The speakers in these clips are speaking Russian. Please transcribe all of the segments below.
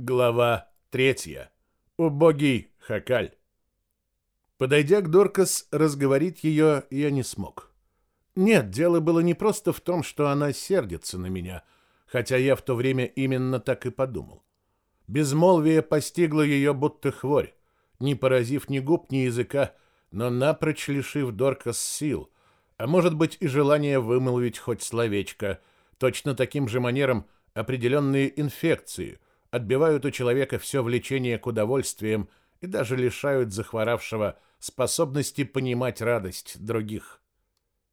Глава третья. Убогий Хакаль. Подойдя к Доркас, разговорить ее я не смог. Нет, дело было не просто в том, что она сердится на меня, хотя я в то время именно так и подумал. Безмолвие постигло ее будто хворь, не поразив ни губ, ни языка, но напрочь лишив Доркас сил, а может быть и желание вымолвить хоть словечко, точно таким же манером определенные инфекции — отбивают у человека все влечение к удовольствиям и даже лишают захворавшего способности понимать радость других.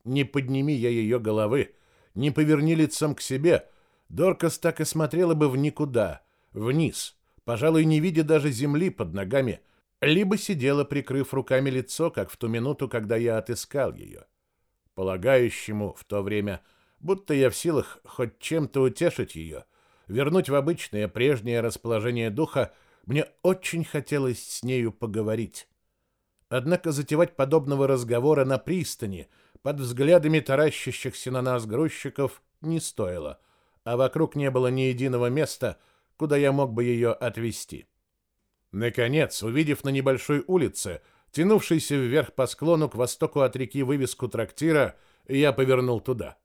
Не подними я ее головы, не поверни лицом к себе, Доркас так и смотрела бы в никуда, вниз, пожалуй, не видя даже земли под ногами, либо сидела, прикрыв руками лицо, как в ту минуту, когда я отыскал ее. Полагающему в то время, будто я в силах хоть чем-то утешить ее — вернуть в обычное прежнее расположение духа, мне очень хотелось с нею поговорить. Однако затевать подобного разговора на пристани под взглядами таращащихся на нас грузчиков не стоило, а вокруг не было ни единого места, куда я мог бы ее отвезти. Наконец, увидев на небольшой улице, тянувшейся вверх по склону к востоку от реки вывеску трактира, я повернул туда.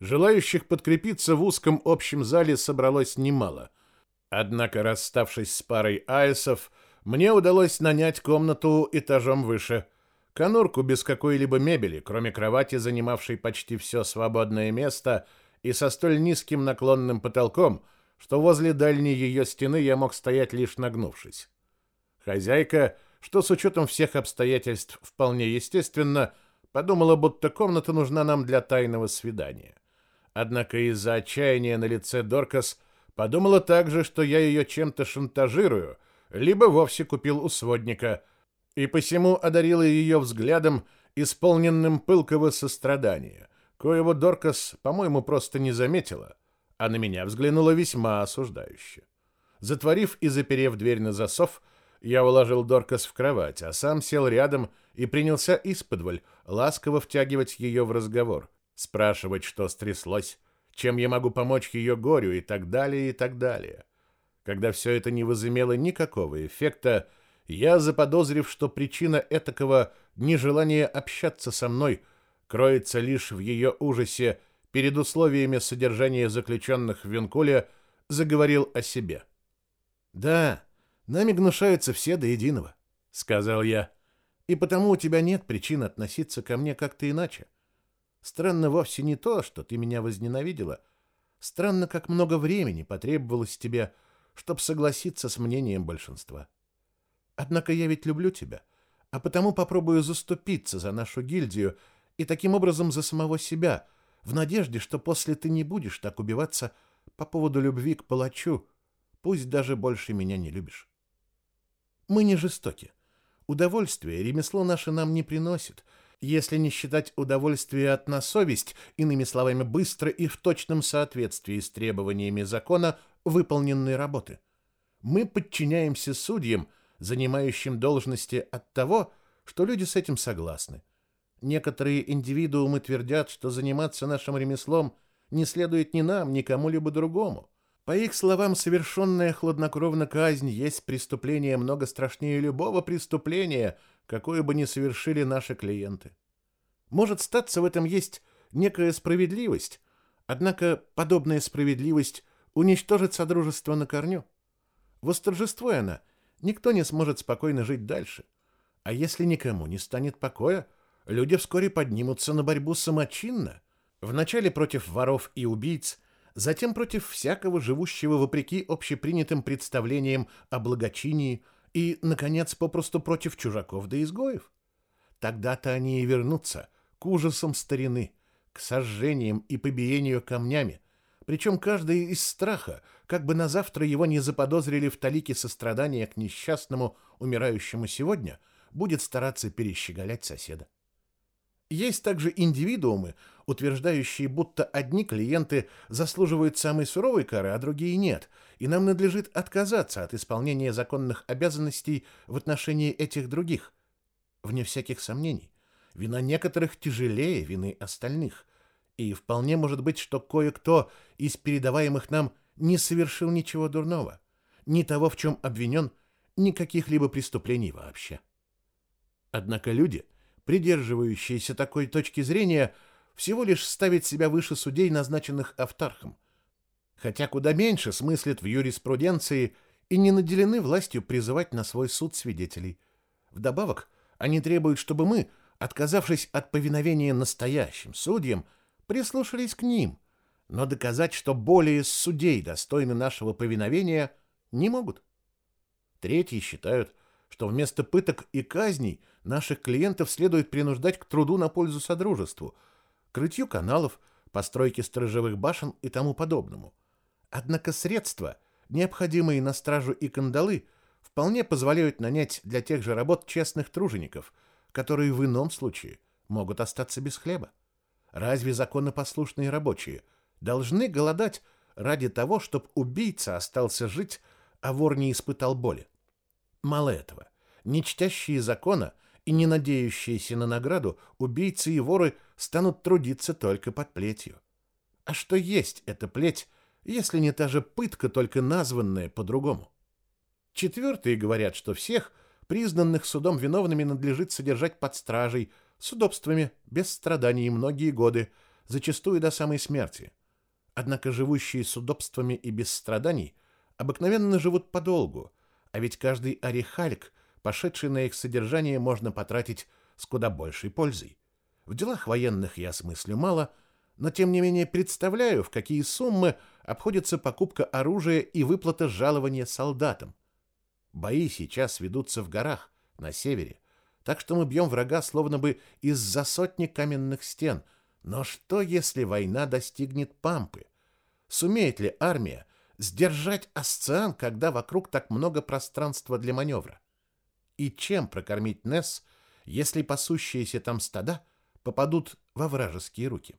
Желающих подкрепиться в узком общем зале собралось немало. Однако, расставшись с парой айсов, мне удалось нанять комнату этажом выше. Конурку без какой-либо мебели, кроме кровати, занимавшей почти все свободное место, и со столь низким наклонным потолком, что возле дальней ее стены я мог стоять лишь нагнувшись. Хозяйка, что с учетом всех обстоятельств вполне естественно, подумала, будто комната нужна нам для тайного свидания. Однако из-за отчаяния на лице Доркас подумала также, что я ее чем-то шантажирую, либо вовсе купил у сводника, и посему одарила ее взглядом, исполненным пылкого сострадания, коего Доркас, по-моему, просто не заметила, а на меня взглянула весьма осуждающе. Затворив и заперев дверь на засов, я уложил Доркас в кровать, а сам сел рядом и принялся исподволь ласково втягивать ее в разговор — спрашивать, что стряслось, чем я могу помочь ее горю и так далее, и так далее. Когда все это не возымело никакого эффекта, я, заподозрив, что причина этакого нежелания общаться со мной кроется лишь в ее ужасе перед условиями содержания заключенных в Винкуле, заговорил о себе. «Да, нами гнушаются все до единого», — сказал я, — «и потому у тебя нет причин относиться ко мне как-то иначе. Странно вовсе не то, что ты меня возненавидела. Странно, как много времени потребовалось тебе, чтобы согласиться с мнением большинства. Однако я ведь люблю тебя, а потому попробую заступиться за нашу гильдию и таким образом за самого себя, в надежде, что после ты не будешь так убиваться по поводу любви к палачу, пусть даже больше меня не любишь. Мы не жестоки. Удовольствие ремесло наше нам не приносит — если не считать удовольствия от на совесть, иными словами, быстро и в точном соответствии с требованиями закона выполненной работы. Мы подчиняемся судьям, занимающим должности от того, что люди с этим согласны. Некоторые индивидуумы твердят, что заниматься нашим ремеслом не следует ни нам, ни кому-либо другому. По их словам, совершенная хладнокровно казнь есть преступление много страшнее любого преступления, какое бы ни совершили наши клиенты. Может статься в этом есть некая справедливость, однако подобная справедливость уничтожит Содружество на корню. Восторжествуя она, никто не сможет спокойно жить дальше. А если никому не станет покоя, люди вскоре поднимутся на борьбу самочинно, вначале против воров и убийц, затем против всякого живущего вопреки общепринятым представлениям о благочинии и, наконец, попросту против чужаков да изгоев. Тогда-то они и вернутся к ужасам старины, к сожжениям и побиению камнями, причем каждый из страха, как бы на завтра его не заподозрили в талике сострадания к несчастному, умирающему сегодня, будет стараться перещеголять соседа. Есть также индивидуумы, утверждающие, будто одни клиенты заслуживают самой суровой кары, а другие нет, и нам надлежит отказаться от исполнения законных обязанностей в отношении этих других. Вне всяких сомнений, вина некоторых тяжелее вины остальных, и вполне может быть, что кое-кто из передаваемых нам не совершил ничего дурного. ни того, в чем обвинен, ни каких-либо преступлений вообще. Однако люди, придерживающиеся такой точки зрения, всего лишь ставят себя выше судей, назначенных автархом, хотя куда меньше смыслят в юриспруденции и не наделены властью призывать на свой суд свидетелей. Вдобавок, они требуют, чтобы мы, отказавшись от повиновения настоящим судьям, прислушались к ним, но доказать, что более судей достойны нашего повиновения, не могут. Третьи считают, что вместо пыток и казней наших клиентов следует принуждать к труду на пользу содружеству, крытью каналов, постройке сторожевых башен и тому подобному. Однако средства, необходимые на стражу и кандалы, вполне позволяют нанять для тех же работ честных тружеников, которые в ином случае могут остаться без хлеба. Разве законопослушные рабочие должны голодать ради того, чтобы убийца остался жить, а вор не испытал боли? Мало этого. Не чтящие закона и не надеющиеся на награду, убийцы и воры станут трудиться только под плетью. А что есть эта плеть, если не та же пытка, только названная по-другому? Четвертые говорят, что всех, признанных судом виновными, надлежит содержать под стражей, с удобствами, без страданий многие годы, зачастую до самой смерти. Однако живущие с удобствами и без страданий обыкновенно живут подолгу, а ведь каждый орехальк, пошедший на их содержание, можно потратить с куда большей пользой. В делах военных я смыслю мало, но тем не менее представляю, в какие суммы обходится покупка оружия и выплата жалования солдатам. Бои сейчас ведутся в горах, на севере, так что мы бьем врага словно бы из-за сотни каменных стен. Но что, если война достигнет Пампы? Сумеет ли армия сдержать Асциан, когда вокруг так много пространства для маневра? И чем прокормить Несс, если пасущиеся там стада попадут во вражеские руки?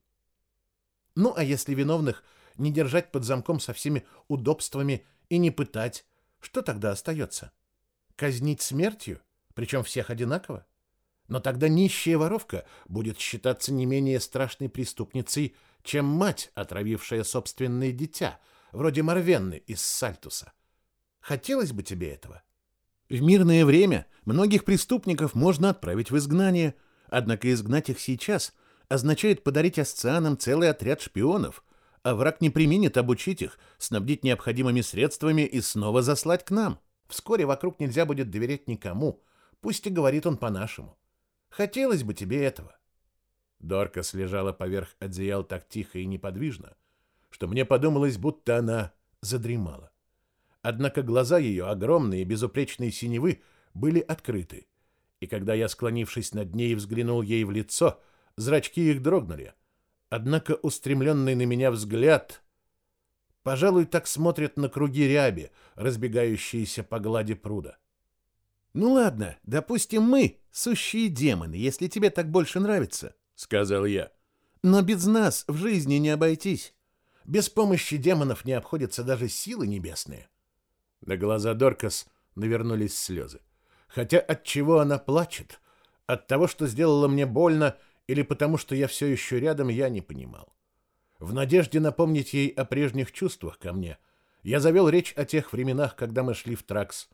Ну, а если виновных не держать под замком со всеми удобствами и не пытать, что тогда остается? Казнить смертью, причем всех одинаково? Но тогда нищая воровка будет считаться не менее страшной преступницей, чем мать, отравившая собственное дитя — вроде Марвенны из Сальтуса. Хотелось бы тебе этого? В мирное время многих преступников можно отправить в изгнание, однако изгнать их сейчас означает подарить асцианам целый отряд шпионов, а враг не применит обучить их, снабдить необходимыми средствами и снова заслать к нам. Вскоре вокруг нельзя будет доверять никому, пусть и говорит он по-нашему. Хотелось бы тебе этого. Доркас лежала поверх одеял так тихо и неподвижно, что мне подумалось, будто она задремала. Однако глаза ее, огромные, безупречные синевы, были открыты, и когда я, склонившись над ней, взглянул ей в лицо, зрачки их дрогнули. Однако устремленный на меня взгляд, пожалуй, так смотрят на круги ряби, разбегающиеся по глади пруда. «Ну ладно, допустим, мы — сущие демоны, если тебе так больше нравится», — сказал я. «Но без нас в жизни не обойтись. Без помощи демонов не обходятся даже силы небесные. На глаза Доркас навернулись слезы. Хотя от чего она плачет? От того, что сделала мне больно, или потому, что я все еще рядом, я не понимал. В надежде напомнить ей о прежних чувствах ко мне, я завел речь о тех временах, когда мы шли в Тракс,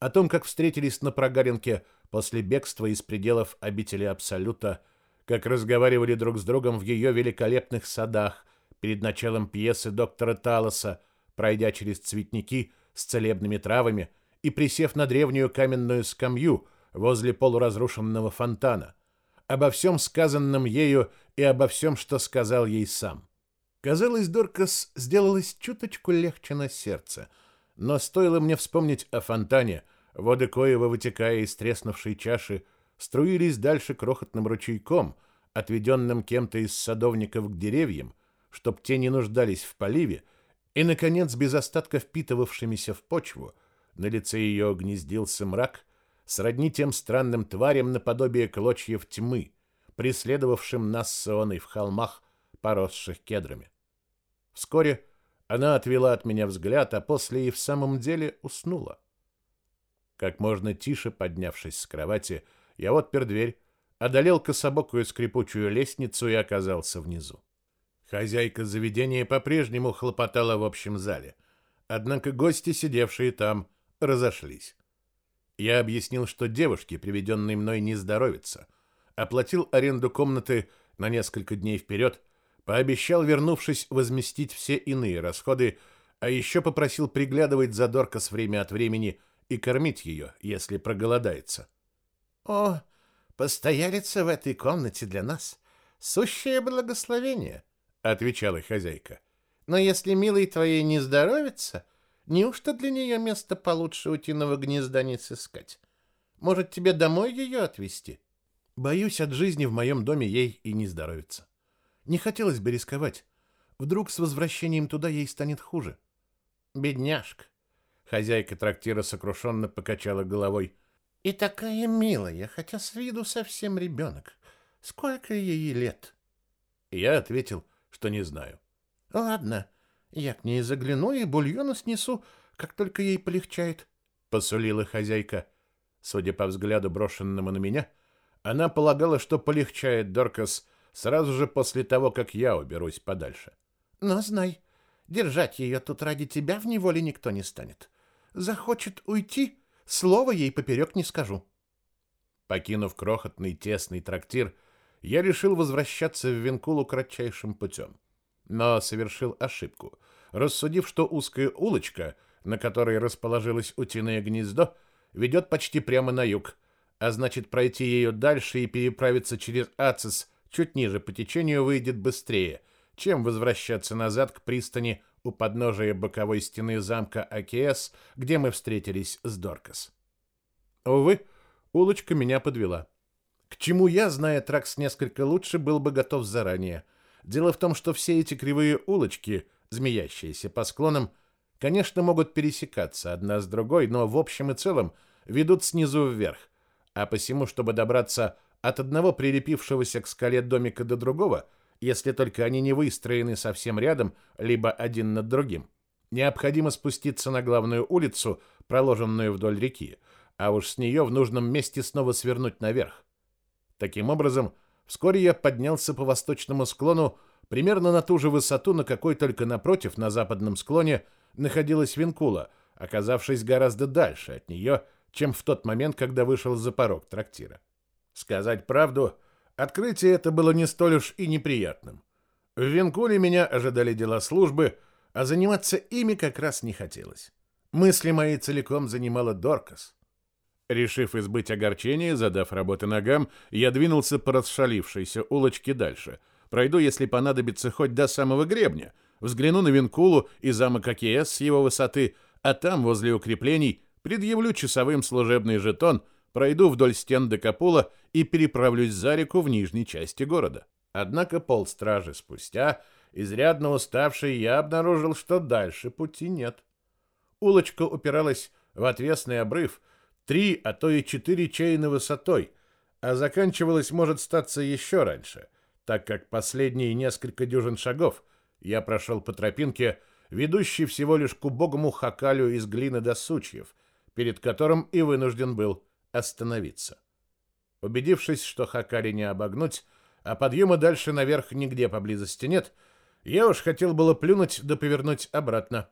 о том, как встретились на Прогаренке после бегства из пределов обители Абсолюта, как разговаривали друг с другом в ее великолепных садах, перед началом пьесы доктора Талоса, пройдя через цветники с целебными травами и присев на древнюю каменную скамью возле полуразрушенного фонтана, обо всем сказанном ею и обо всем, что сказал ей сам. Казалось, Доркас сделалось чуточку легче на сердце, но стоило мне вспомнить о фонтане, воды коего, вытекая из треснувшей чаши, струились дальше крохотным ручейком, отведенным кем-то из садовников к деревьям, чтоб те не нуждались в поливе, и, наконец, без остатка впитывавшимися в почву, на лице ее гнездился мрак, сродни тем странным тварям наподобие клочьев тьмы, преследовавшим нас с Ионой в холмах, поросших кедрами. Вскоре она отвела от меня взгляд, а после и в самом деле уснула. Как можно тише поднявшись с кровати, я отпер дверь, одолел кособокую скрипучую лестницу и оказался внизу. Хозяйка заведения по-прежнему хлопотала в общем зале. однако гости, сидевшие там, разошлись. Я объяснил, что девушке, приведенной мной, не здоровится, оплатил аренду комнаты на несколько дней вперед, пообещал, вернувшись, возместить все иные расходы, а еще попросил приглядывать за Доркас время от времени и кормить ее, если проголодается. «О, постоялица в этой комнате для нас — сущее благословение», — отвечала хозяйка. «Но если милой твоей не здоровится, неужто для нее место получше утиного гнезда не сыскать? Может, тебе домой ее отвезти?» Боюсь, от жизни в моем доме ей и не здоровится. Не хотелось бы рисковать. Вдруг с возвращением туда ей станет хуже. Бедняжка. Хозяйка трактира сокрушенно покачала головой. И такая милая, хотя с виду совсем ребенок. Сколько ей лет? Я ответил, что не знаю. Ладно, я к ней загляну и бульона снесу, как только ей полегчает, посулила хозяйка. Судя по взгляду, брошенному на меня, она полагала, что полегчает Доркас сразу же после того, как я уберусь подальше. Но знай, держать ее тут ради тебя в неволе никто не станет. Захочет уйти, слова ей поперек не скажу. Покинув крохотный тесный трактир, я решил возвращаться в Винкулу кратчайшим путем. Но совершил ошибку, рассудив, что узкая улочка, на которой расположилось утиное гнездо, ведет почти прямо на юг, а значит пройти ее дальше и переправиться через Ацис чуть ниже по течению выйдет быстрее, чем возвращаться назад к пристани у подножия боковой стены замка Акиэс, где мы встретились с Доркас. Увы, улочка меня подвела. К чему я, зная Тракс несколько лучше, был бы готов заранее. Дело в том, что все эти кривые улочки, змеящиеся по склонам, конечно, могут пересекаться одна с другой, но в общем и целом ведут снизу вверх, а посему, чтобы добраться от одного прилепившегося к скале домика до другого, если только они не выстроены совсем рядом, либо один над другим, необходимо спуститься на главную улицу, проложенную вдоль реки, а уж с нее в нужном месте снова свернуть наверх. Таким образом, вскоре я поднялся по восточному склону примерно на ту же высоту, на какой только напротив, на западном склоне, находилась Винкула, оказавшись гораздо дальше от нее чем в тот момент, когда вышел за порог трактира. Сказать правду, открытие это было не столь уж и неприятным. В Венкуле меня ожидали дела службы, а заниматься ими как раз не хотелось. Мысли мои целиком занимала Доркас. Решив избыть огорчения, задав работы ногам, я двинулся по расшалившейся улочке дальше. Пройду, если понадобится, хоть до самого гребня. Взгляну на Винкулу и замок Акиэс с его высоты, а там, возле укреплений, предъявлю часовым служебный жетон, пройду вдоль стен Декапула и переправлюсь за реку в нижней части города. Однако полстражи спустя, изрядно уставший, я обнаружил, что дальше пути нет. Улочка упиралась в отвесный обрыв, три, а то и четыре чейны высотой, а заканчивалась может статься еще раньше, так как последние несколько дюжин шагов я прошел по тропинке, ведущей всего лишь к убогому хакалю из глины до сучьев — перед которым и вынужден был остановиться. Убедившись, что Хакари не обогнуть, а подъема дальше наверх нигде поблизости нет, я уж хотел было плюнуть да повернуть обратно.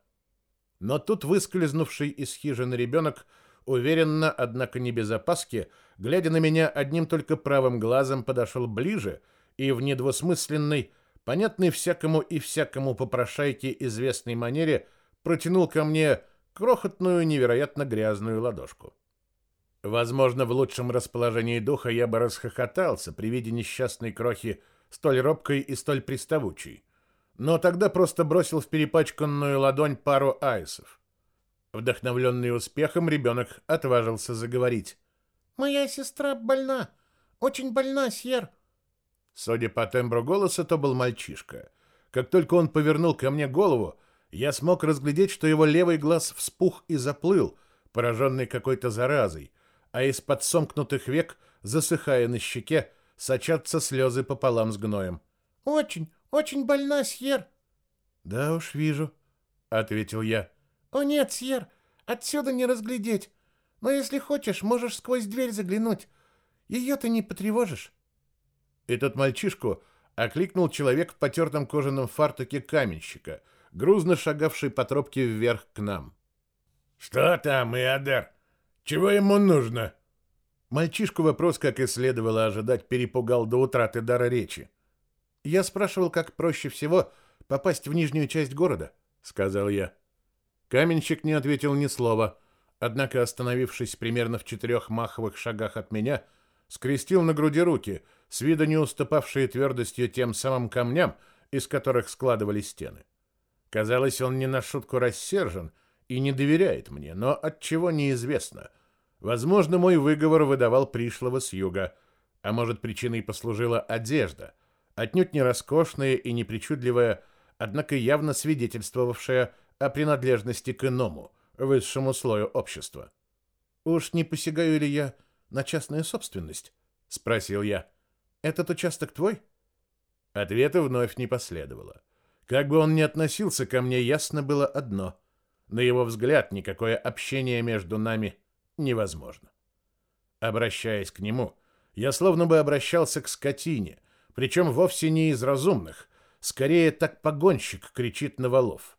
Но тут выскользнувший из хижины ребенок, уверенно, однако не без опаски, глядя на меня одним только правым глазом, подошел ближе и в недвусмысленной, понятной всякому и всякому попрошайке известной манере протянул ко мне крохотную, невероятно грязную ладошку. Возможно, в лучшем расположении духа я бы расхохотался при виде несчастной крохи, столь робкой и столь приставучей. Но тогда просто бросил в перепачканную ладонь пару айсов. Вдохновленный успехом, ребенок отважился заговорить. «Моя сестра больна, очень больна, Сьер». Судя по тембру голоса, то был мальчишка. Как только он повернул ко мне голову, я смог разглядеть, что его левый глаз вспух и заплыл, пораженный какой-то заразой, а из-под сомкнутых век, засыхая на щеке, сочатся слезы пополам с гноем. «Очень, очень больна, Сьер!» «Да уж вижу», — ответил я. «О нет, Сьер, отсюда не разглядеть. Но если хочешь, можешь сквозь дверь заглянуть. Ее ты не потревожишь». Этот мальчишку окликнул человек в потертом кожаном фартуке каменщика — грузно шагавший по тропке вверх к нам. «Что там, Иодер? Чего ему нужно?» Мальчишку вопрос, как и следовало ожидать, перепугал до утраты дара речи. «Я спрашивал, как проще всего попасть в нижнюю часть города», — сказал я. Каменщик не ответил ни слова, однако, остановившись примерно в четырех маховых шагах от меня, скрестил на груди руки, с вида не уступавшие твердостью тем самым камням, из которых складывали стены. Казалось, он не на шутку рассержен и не доверяет мне, но от чего неизвестно. Возможно, мой выговор выдавал пришлого с юга, а может, причиной послужила одежда, отнюдь не роскошная и не причудливая, однако явно свидетельствовавшая о принадлежности к иному, высшему слою общества. «Уж не посягаю ли я на частную собственность?» — спросил я. «Этот участок твой?» Ответа вновь не последовало. Как бы он ни относился ко мне, ясно было одно. На его взгляд, никакое общение между нами невозможно. Обращаясь к нему, я словно бы обращался к скотине, причем вовсе не из разумных, скорее так погонщик кричит на валов.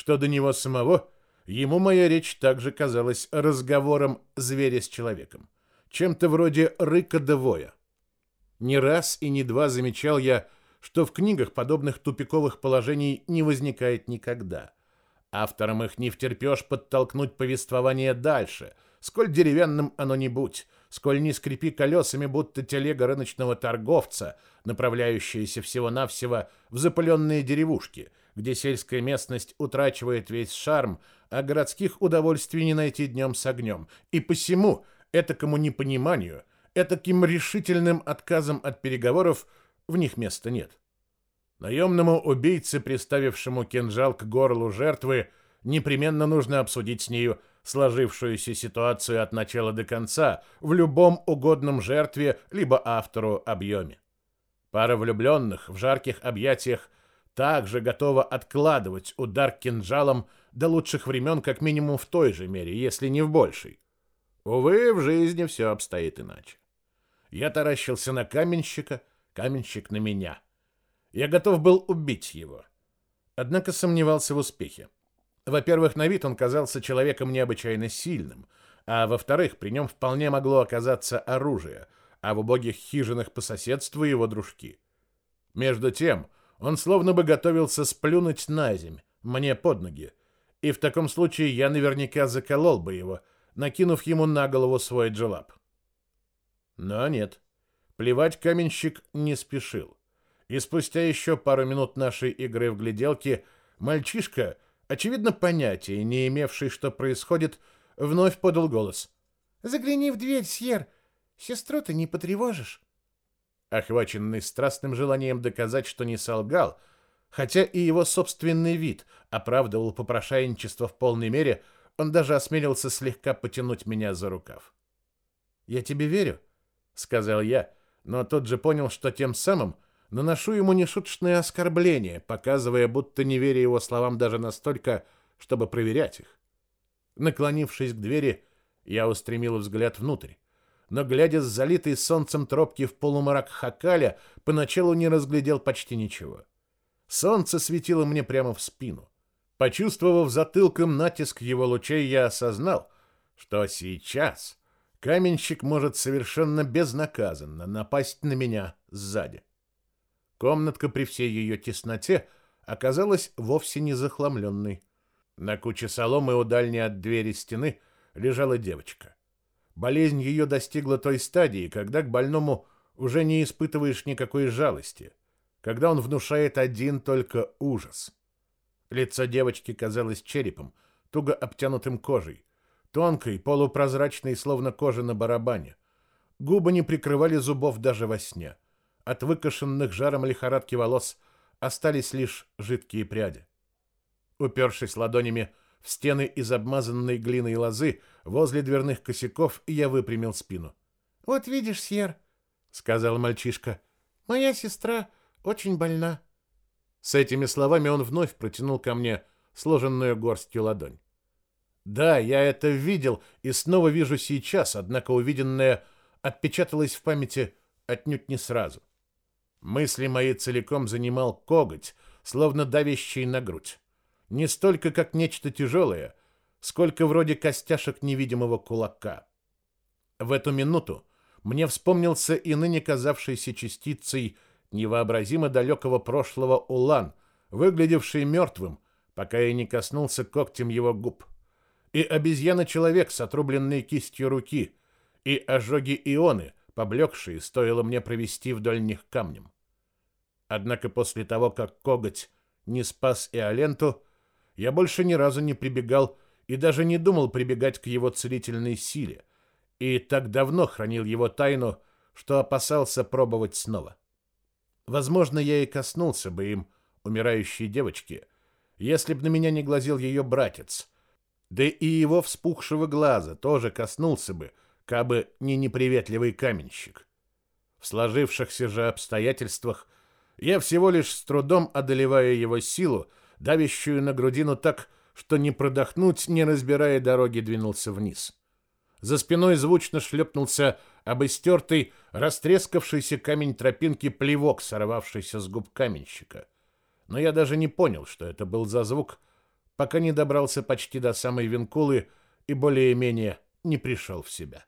Что до него самого, ему моя речь также казалась разговором зверя с человеком, чем-то вроде рыка да воя. Не раз и не два замечал я, что в книгах подобных тупиковых положений не возникает никогда. Авторам их не втерпешь подтолкнуть повествование дальше, сколь деревянным оно ни будь, сколь не скрипи колесами, будто телега рыночного торговца, направляющаяся всего-навсего в запыленные деревушки, где сельская местность утрачивает весь шарм, а городских удовольствий не найти днем с огнем. И посему этакому непониманию, этаким решительным отказом от переговоров в них места нет. Наемному убийце, приставившему кинжал к горлу жертвы, непременно нужно обсудить с нею сложившуюся ситуацию от начала до конца в любом угодном жертве либо автору объеме. Пара влюбленных в жарких объятиях также готова откладывать удар кинжалом до лучших времен как минимум в той же мере, если не в большей. Увы, в жизни все обстоит иначе. Я таращился на каменщика, каменщик на меня. Я готов был убить его. Однако сомневался в успехе. Во-первых, на вид он казался человеком необычайно сильным, а во-вторых, при нем вполне могло оказаться оружие, а в убогих хижинах по соседству его дружки. Между тем, он словно бы готовился сплюнуть на земь, мне под ноги, и в таком случае я наверняка заколол бы его, накинув ему на голову свой джелап. Но нет, плевать каменщик не спешил. И спустя еще пару минут нашей игры в гляделки мальчишка, очевидно понятия не имевший, что происходит, вновь подал голос. «Загляни в дверь, Сьер, сестру ты не потревожишь». Охваченный страстным желанием доказать, что не солгал, хотя и его собственный вид оправдывал попрошайничество в полной мере, он даже осмелился слегка потянуть меня за рукав. «Я тебе верю», — сказал я, но тот же понял, что тем самым наношу ему нешуточное оскорбление, показывая, будто не веря его словам даже настолько, чтобы проверять их. Наклонившись к двери, я устремил взгляд внутрь но, глядя с залитой солнцем тропки в полумрак Хакаля, поначалу не разглядел почти ничего. Солнце светило мне прямо в спину. Почувствовав затылком натиск его лучей, я осознал, что сейчас каменщик может совершенно безнаказанно напасть на меня сзади. Комнатка при всей ее тесноте оказалась вовсе не захламленной. На куче соломы у дальней от двери стены лежала девочка. Болезнь ее достигла той стадии, когда к больному уже не испытываешь никакой жалости, когда он внушает один только ужас. Лицо девочки казалось черепом, туго обтянутым кожей, тонкой, полупрозрачной, словно кожа на барабане. Губы не прикрывали зубов даже во сне. От выкошенных жаром лихорадки волос остались лишь жидкие пряди. Упершись ладонями в стены из обмазанной глиной лозы возле дверных косяков, я выпрямил спину. «Вот видишь, Сьер», — сказал мальчишка, — «моя сестра очень больна». С этими словами он вновь протянул ко мне сложенную горстью ладонь. Да, я это видел и снова вижу сейчас, однако увиденное отпечаталось в памяти отнюдь не сразу. Мысли мои целиком занимал коготь, словно давящий на грудь. не столько как нечто тяжелое, сколько вроде костяшек невидимого кулака. В эту минуту мне вспомнился и ныне казавшийся частицей невообразимо далекого прошлого Улан, выглядевший мертвым, пока я не коснулся когтем его губ. И обезьяна-человек с отрубленной кистью руки, и ожоги ионы, поблекшие, стоило мне провести вдоль них камнем. Однако после того, как коготь не спас и Аленту, я больше ни разу не прибегал и даже не думал прибегать к его целительной силе, и так давно хранил его тайну, что опасался пробовать снова. Возможно, я и коснулся бы им умирающей девочки, если б на меня не глазел ее братец, да и его вспухшего глаза тоже коснулся бы, кабы не неприветливый каменщик. В сложившихся же обстоятельствах я всего лишь с трудом одолевая его силу, давящую на грудину так, что не продохнуть, не разбирая дороги, двинулся вниз. За спиной звучно шлепнулся об истертый, растрескавшийся камень тропинки плевок, сорвавшийся с губ каменщика. Но я даже не понял, что это был за звук, пока не добрался почти до самой Винкулы и более-менее не пришел в себя.